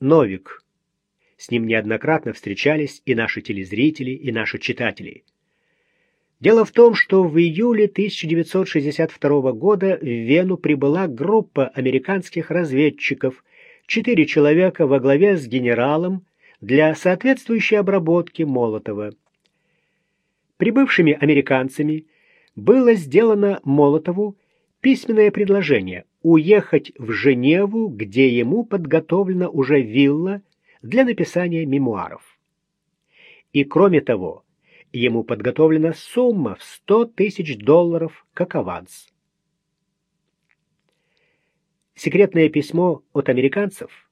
Новик. С ним неоднократно встречались и наши телезрители, и наши читатели. Дело в том, что в июле 1962 года в Вену прибыла группа американских разведчиков, четыре человека во главе с генералом, для соответствующей обработки Молотова. Прибывшими американцами было сделано Молотову письменное предложение уехать в Женеву, где ему подготовлена уже вилла для написания мемуаров. И кроме того, ему подготовлена сумма в 100 тысяч долларов как аванс. Секретное письмо от американцев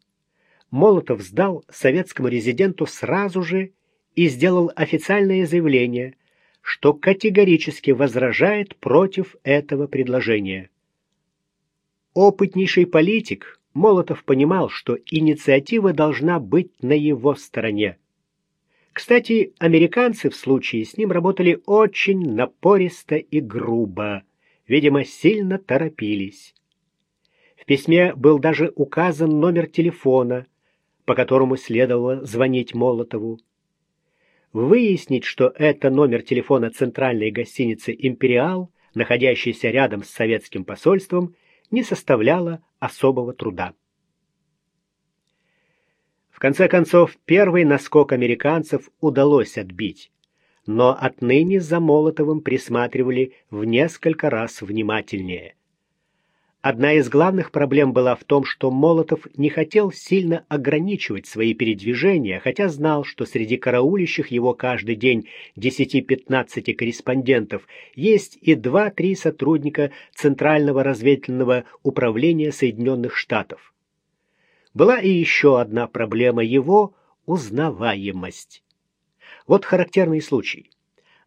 Молотов сдал советскому резиденту сразу же и сделал официальное заявление, что категорически возражает против этого предложения. Опытнейший политик Молотов понимал, что инициатива должна быть на его стороне. Кстати, американцы в случае с ним работали очень напористо и грубо, видимо, сильно торопились. В письме был даже указан номер телефона, по которому следовало звонить Молотову. Выяснить, что это номер телефона центральной гостиницы «Империал», находящейся рядом с советским посольством, не составляло особого труда. В конце концов, первый наскок американцев удалось отбить, но отныне за Молотовым присматривали в несколько раз внимательнее – Одна из главных проблем была в том, что Молотов не хотел сильно ограничивать свои передвижения, хотя знал, что среди караулищих его каждый день 10-15 корреспондентов есть и 2-3 сотрудника Центрального разведывательного управления Соединенных Штатов. Была и еще одна проблема его – узнаваемость. Вот характерный случай.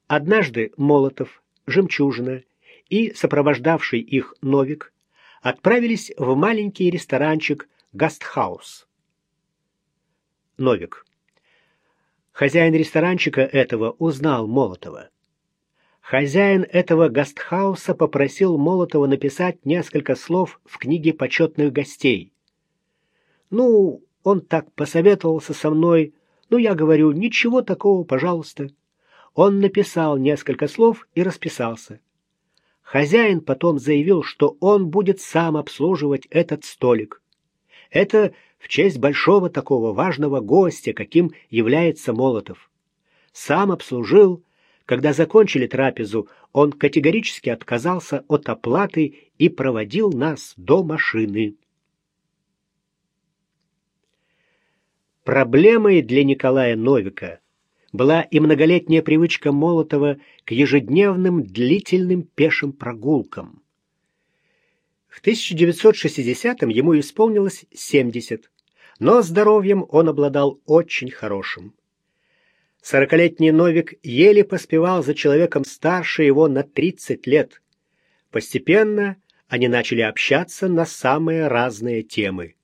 Однажды Молотов, Жемчужина и сопровождавший их Новик – отправились в маленький ресторанчик «Гастхаус». Новик. Хозяин ресторанчика этого узнал Молотова. Хозяин этого гастхауса попросил Молотова написать несколько слов в книге почетных гостей. Ну, он так посоветовался со мной. Ну, я говорю, ничего такого, пожалуйста. Он написал несколько слов и расписался. Хозяин потом заявил, что он будет сам обслуживать этот столик. Это в честь большого такого важного гостя, каким является Молотов. Сам обслужил, когда закончили трапезу, он категорически отказался от оплаты и проводил нас до машины. Проблемой для Николая Новика была и многолетняя привычка Молотова к ежедневным длительным пешим прогулкам. В 1960-м ему исполнилось 70, но здоровьем он обладал очень хорошим. Сорокалетний Новик еле поспевал за человеком старше его на 30 лет. Постепенно они начали общаться на самые разные темы.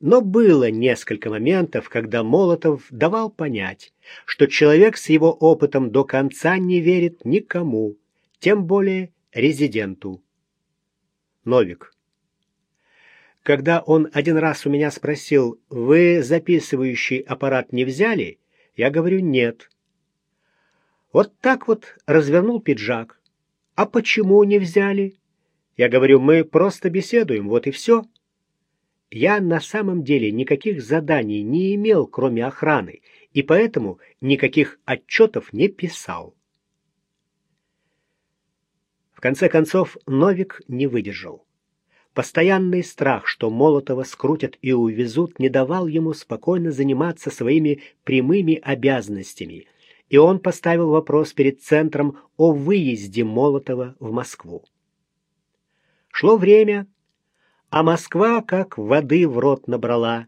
Но было несколько моментов, когда Молотов давал понять, что человек с его опытом до конца не верит никому, тем более резиденту. Новик. Когда он один раз у меня спросил, «Вы записывающий аппарат не взяли?» Я говорю, «Нет». Вот так вот развернул пиджак. «А почему не взяли?» Я говорю, «Мы просто беседуем, вот и все». Я на самом деле никаких заданий не имел, кроме охраны, и поэтому никаких отчетов не писал. В конце концов, Новик не выдержал. Постоянный страх, что Молотова скрутят и увезут, не давал ему спокойно заниматься своими прямыми обязанностями, и он поставил вопрос перед центром о выезде Молотова в Москву. Шло время, а Москва как воды в рот набрала.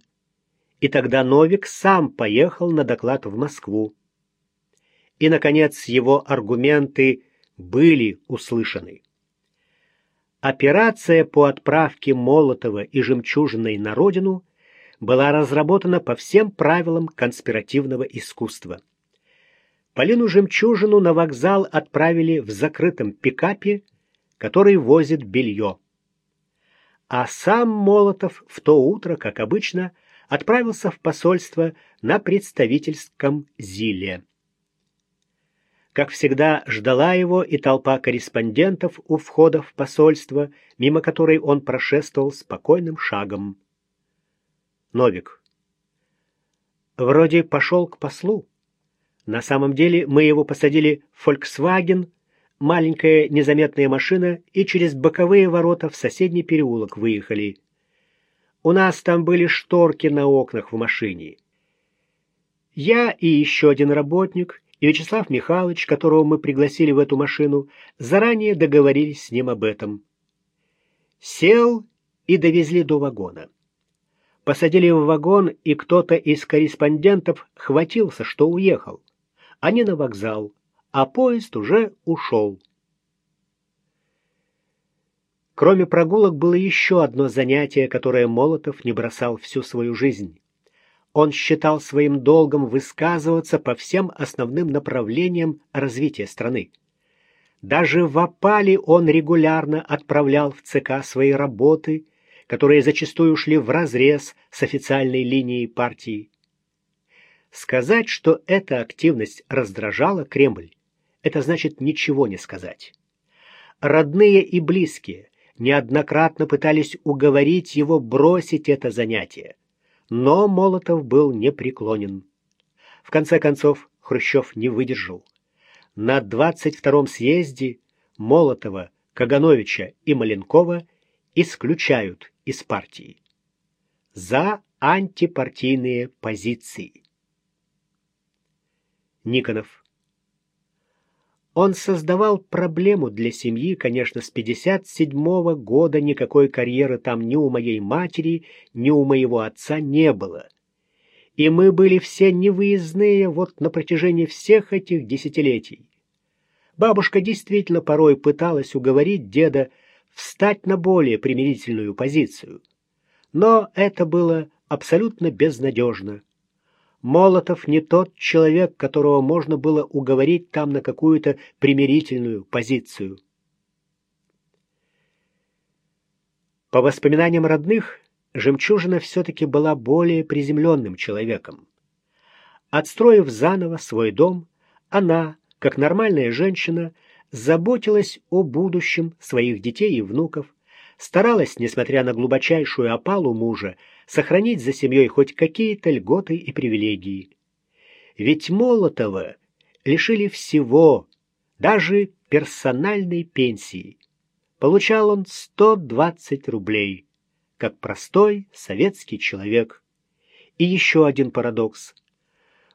И тогда Новик сам поехал на доклад в Москву. И, наконец, его аргументы были услышаны. Операция по отправке Молотова и Жемчужиной на родину была разработана по всем правилам конспиративного искусства. Полину Жемчужину на вокзал отправили в закрытом пикапе, который возит белье а сам Молотов в то утро, как обычно, отправился в посольство на представительском Зиле. Как всегда, ждала его и толпа корреспондентов у входа в посольство, мимо которой он прошествовал спокойным шагом. Новик. Вроде пошел к послу. На самом деле мы его посадили в Volkswagen, маленькая незаметная машина, и через боковые ворота в соседний переулок выехали. У нас там были шторки на окнах в машине. Я и еще один работник и Вячеслав Михайлович, которого мы пригласили в эту машину, заранее договорились с ним об этом. Сел и довезли до вагона. Посадили в вагон, и кто-то из корреспондентов хватился, что уехал. Они на вокзал, а поезд уже ушел. Кроме прогулок было еще одно занятие, которое Молотов не бросал всю свою жизнь он считал своим долгом высказываться по всем основным направлениям развития страны. Даже в опале он регулярно отправлял в ЦК свои работы, которые зачастую шли вразрез с официальной линией партии. Сказать, что эта активность раздражала Кремль, это значит ничего не сказать. Родные и близкие неоднократно пытались уговорить его бросить это занятие. Но Молотов был непреклонен. В конце концов, Хрущев не выдержал. На 22-м съезде Молотова, Кагановича и Маленкова исключают из партии. За антипартийные позиции. Никонов он создавал проблему для семьи, конечно, с 57 -го года никакой карьеры там ни у моей матери, ни у моего отца не было. И мы были все невыездные вот на протяжении всех этих десятилетий. Бабушка действительно порой пыталась уговорить деда встать на более примирительную позицию. Но это было абсолютно безнадежно. Молотов не тот человек, которого можно было уговорить там на какую-то примирительную позицию. По воспоминаниям родных, Жемчужина все-таки была более приземленным человеком. Отстроив заново свой дом, она, как нормальная женщина, заботилась о будущем своих детей и внуков, старалась, несмотря на глубочайшую опалу мужа, сохранить за семьей хоть какие-то льготы и привилегии. Ведь Молотова лишили всего, даже персональной пенсии. Получал он 120 рублей, как простой советский человек. И еще один парадокс.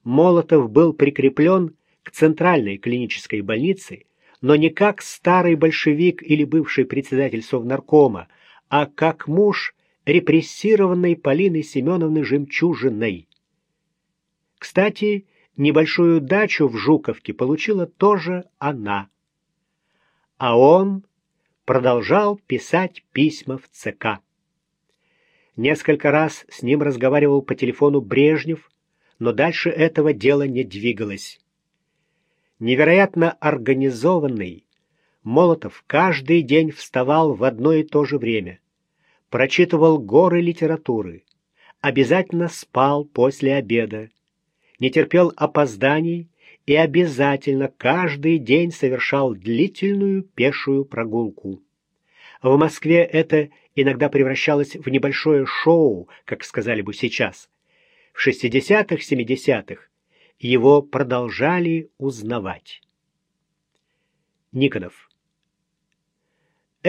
Молотов был прикреплен к центральной клинической больнице, но не как старый большевик или бывший председатель Совнаркома, а как муж репрессированной Полины Семеновны Жемчужиной. Кстати, небольшую дачу в Жуковке получила тоже она. А он продолжал писать письма в ЦК. Несколько раз с ним разговаривал по телефону Брежнев, но дальше этого дела не двигалось невероятно организованный, Молотов каждый день вставал в одно и то же время, прочитывал горы литературы, обязательно спал после обеда, не терпел опозданий и обязательно каждый день совершал длительную пешую прогулку. В Москве это иногда превращалось в небольшое шоу, как сказали бы сейчас. В 60-х, 70-х его продолжали узнавать. Никонов.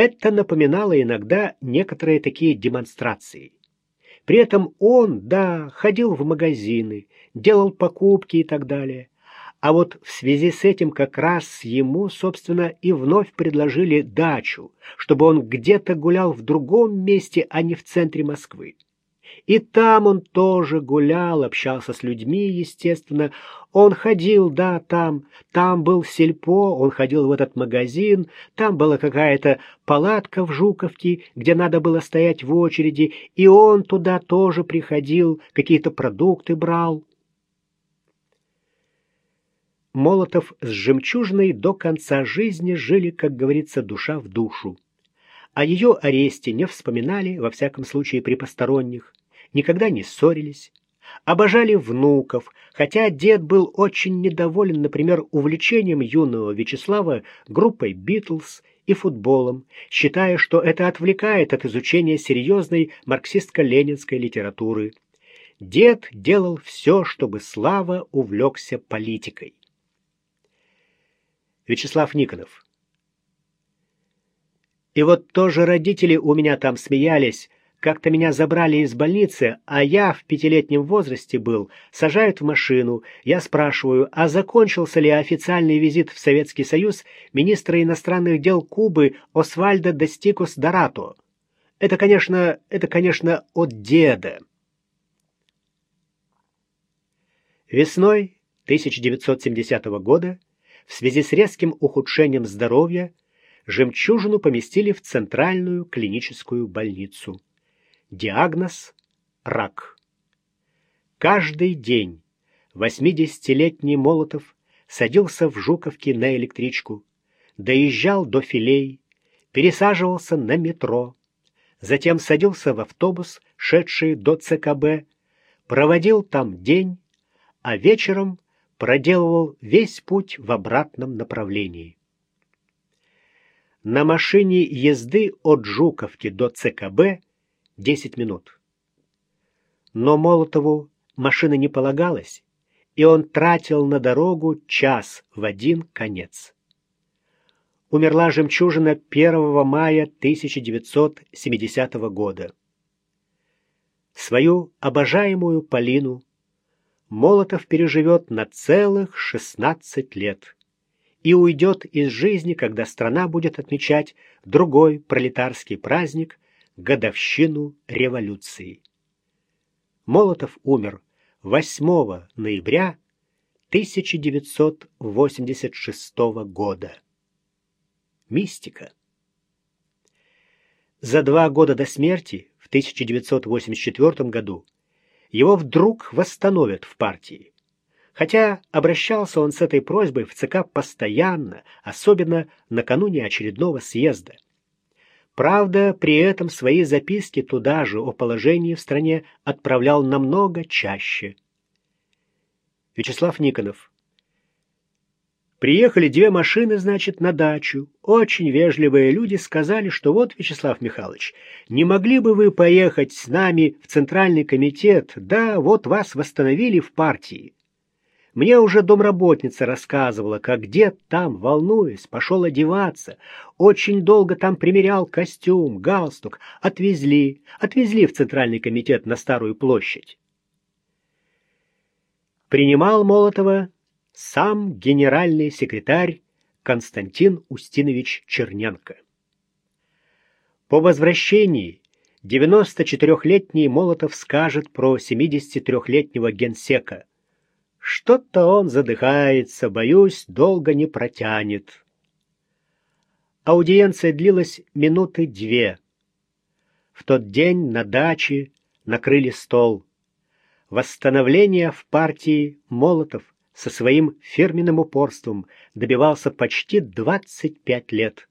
Это напоминало иногда некоторые такие демонстрации. При этом он, да, ходил в магазины, делал покупки и так далее. А вот в связи с этим как раз ему, собственно, и вновь предложили дачу, чтобы он где-то гулял в другом месте, а не в центре Москвы. И там он тоже гулял, общался с людьми, естественно. Он ходил, да, там, там был сельпо, он ходил в этот магазин, там была какая-то палатка в Жуковке, где надо было стоять в очереди, и он туда тоже приходил, какие-то продукты брал. Молотов с Жемчужной до конца жизни жили, как говорится, душа в душу. О ее аресте не вспоминали, во всяком случае, при посторонних никогда не ссорились, обожали внуков, хотя дед был очень недоволен, например, увлечением юного Вячеслава группой «Битлз» и футболом, считая, что это отвлекает от изучения серьезной марксистско-ленинской литературы. Дед делал все, чтобы Слава увлекся политикой. Вячеслав Никонов И вот тоже родители у меня там смеялись, как-то меня забрали из больницы, а я в пятилетнем возрасте был. Сажают в машину. Я спрашиваю, а закончился ли официальный визит в Советский Союз министра иностранных дел Кубы Освальдо Достикус Дорато? Это, конечно, это, конечно, от деда. Весной 1970 года в связи с резким ухудшением здоровья жемчужину поместили в центральную клиническую больницу. Диагноз – рак. Каждый день 80-летний Молотов садился в Жуковке на электричку, доезжал до филей, пересаживался на метро, затем садился в автобус, шедший до ЦКБ, проводил там день, а вечером проделывал весь путь в обратном направлении. На машине езды от Жуковки до ЦКБ 10 минут. Но Молотову машина не полагалась, и он тратил на дорогу час в один конец. Умерла жемчужина 1 мая 1970 года. Свою обожаемую Полину Молотов переживет на целых 16 лет и уйдет из жизни, когда страна будет отмечать другой пролетарский праздник годовщину революции. Молотов умер 8 ноября 1986 года. Мистика. За два года до смерти, в 1984 году, его вдруг восстановят в партии. Хотя обращался он с этой просьбой в ЦК постоянно, особенно накануне очередного съезда. Правда, при этом свои записки туда же о положении в стране отправлял намного чаще. Вячеслав Никонов. Приехали две машины, значит, на дачу. Очень вежливые люди сказали, что вот, Вячеслав Михайлович, не могли бы вы поехать с нами в Центральный комитет? Да, вот вас восстановили в партии. Мне уже домработница рассказывала, как дед там, волнуясь, пошел одеваться. Очень долго там примерял костюм, галстук. Отвезли, отвезли в Центральный комитет на Старую площадь. Принимал Молотова сам генеральный секретарь Константин Устинович Черненко. По возвращении 94-летний Молотов скажет про 73-летнего генсека – что-то он задыхается, боюсь, долго не протянет. Аудиенция длилась минуты две. В тот день на даче накрыли стол. Восстановление в партии Молотов со своим фирменным упорством добивался почти 25 лет.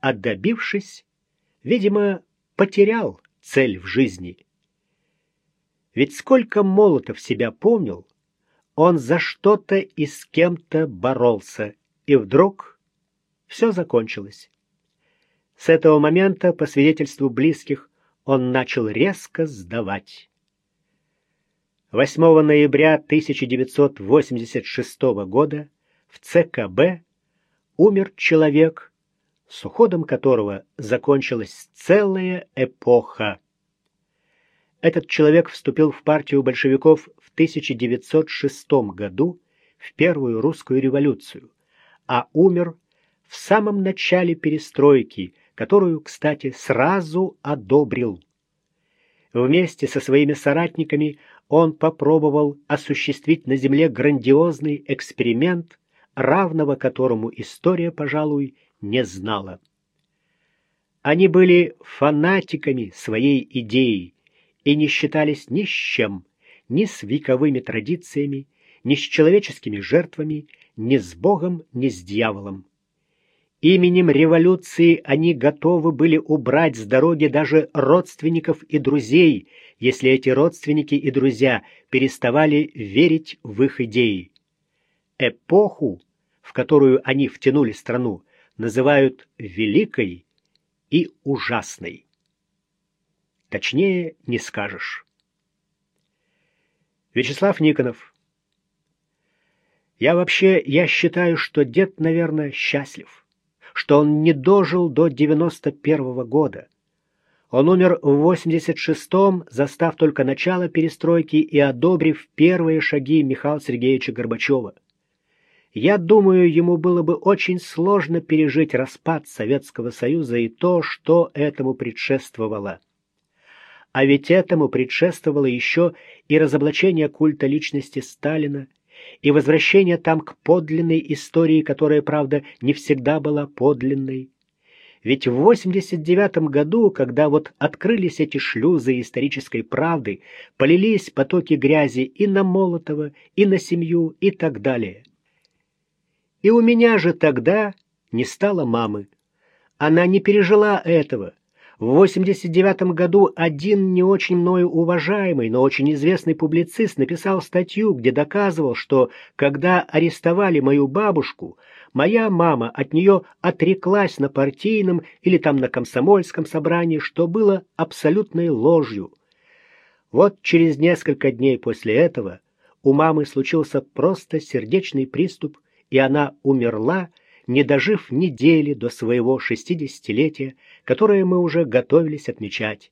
А добившись, видимо, потерял цель в жизни. Ведь сколько Молотов себя помнил, он за что-то и с кем-то боролся, и вдруг все закончилось. С этого момента, по свидетельству близких, он начал резко сдавать. 8 ноября 1986 года в ЦКБ умер человек, с уходом которого закончилась целая эпоха. Этот человек вступил в партию большевиков в 1906 году, в Первую русскую революцию, а умер в самом начале перестройки, которую, кстати, сразу одобрил. Вместе со своими соратниками он попробовал осуществить на земле грандиозный эксперимент, равного которому история, пожалуй, не знала. Они были фанатиками своей идеи, и не считались ни с чем, ни с вековыми традициями, ни с человеческими жертвами, ни с Богом, ни с дьяволом. Именем революции они готовы были убрать с дороги даже родственников и друзей, если эти родственники и друзья переставали верить в их идеи. Эпоху, в которую они втянули страну, называют великой и ужасной. Точнее не скажешь. Вячеслав Никонов. Я вообще, я считаю, что дед, наверное, счастлив, что он не дожил до 91 -го года. Он умер в 86-м, застав только начало перестройки и одобрив первые шаги Михаила Сергеевича Горбачева. Я думаю, ему было бы очень сложно пережить распад Советского Союза и то, что этому предшествовало. А ведь этому предшествовало еще и разоблачение культа личности Сталина, и возвращение там к подлинной истории, которая, правда, не всегда была подлинной. Ведь в 89 году, когда вот открылись эти шлюзы исторической правды, полились потоки грязи и на Молотова, и на семью, и так далее. И у меня же тогда не стало мамы. Она не пережила этого, в 89 году один не очень мною уважаемый, но очень известный публицист написал статью, где доказывал, что когда арестовали мою бабушку, моя мама от нее отреклась на партийном или там на комсомольском собрании, что было абсолютной ложью. Вот через несколько дней после этого у мамы случился просто сердечный приступ, и она умерла, не дожив недели до своего шестидесятилетия, которое мы уже готовились отмечать.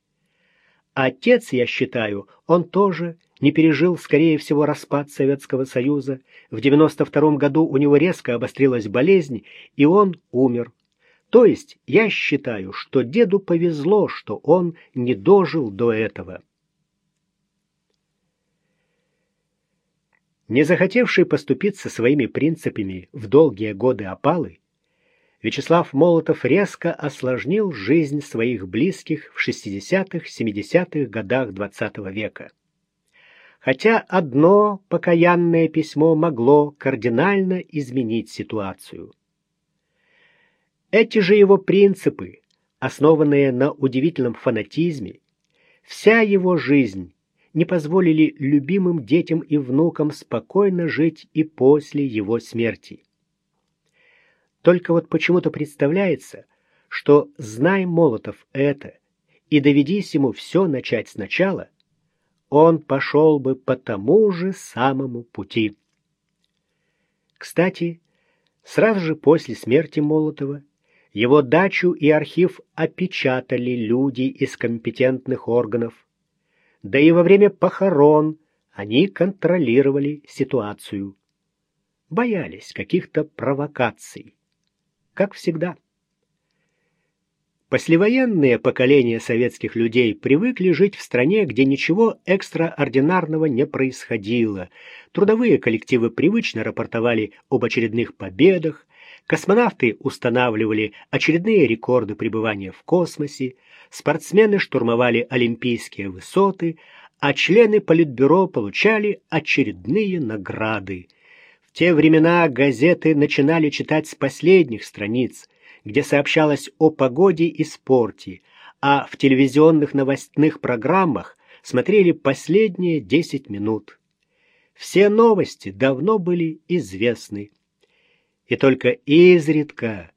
Отец, я считаю, он тоже не пережил, скорее всего, распад Советского Союза. В 92 году у него резко обострилась болезнь, и он умер. То есть я считаю, что деду повезло, что он не дожил до этого. Не захотевший поступиться своими принципами в долгие годы опалы, Вячеслав Молотов резко осложнил жизнь своих близких в 60-70-х годах XX -го века. Хотя одно покаянное письмо могло кардинально изменить ситуацию. Эти же его принципы, основанные на удивительном фанатизме, вся его жизнь не позволили любимым детям и внукам спокойно жить и после его смерти. Только вот почему-то представляется, что, зная Молотов это, и доведись ему все начать сначала, он пошел бы по тому же самому пути. Кстати, сразу же после смерти Молотова его дачу и архив опечатали люди из компетентных органов. Да и во время похорон они контролировали ситуацию. Боялись каких-то провокаций как всегда. Послевоенные поколения советских людей привыкли жить в стране, где ничего экстраординарного не происходило. Трудовые коллективы привычно рапортовали об очередных победах, космонавты устанавливали очередные рекорды пребывания в космосе, спортсмены штурмовали олимпийские высоты, а члены Политбюро получали очередные награды – в те времена газеты начинали читать с последних страниц, где сообщалось о погоде и спорте, а в телевизионных новостных программах смотрели последние 10 минут. Все новости давно были известны. И только изредка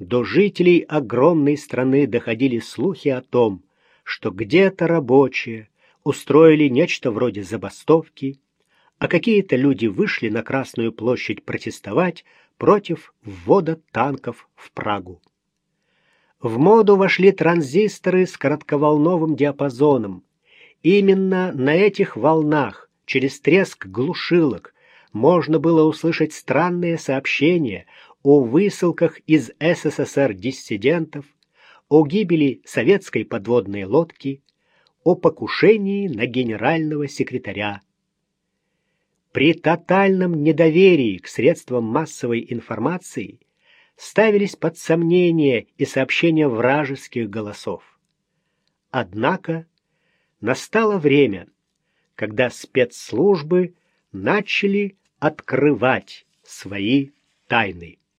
до жителей огромной страны доходили слухи о том, что где-то рабочие устроили нечто вроде забастовки, а какие-то люди вышли на Красную площадь протестовать против ввода танков в Прагу. В моду вошли транзисторы с коротковолновым диапазоном. Именно на этих волнах, через треск глушилок, можно было услышать странные сообщения о высылках из СССР диссидентов, о гибели советской подводной лодки, о покушении на генерального секретаря при тотальном недоверии к средствам массовой информации ставились под сомнение и сообщения вражеских голосов. Однако настало время, когда спецслужбы начали открывать свои тайны.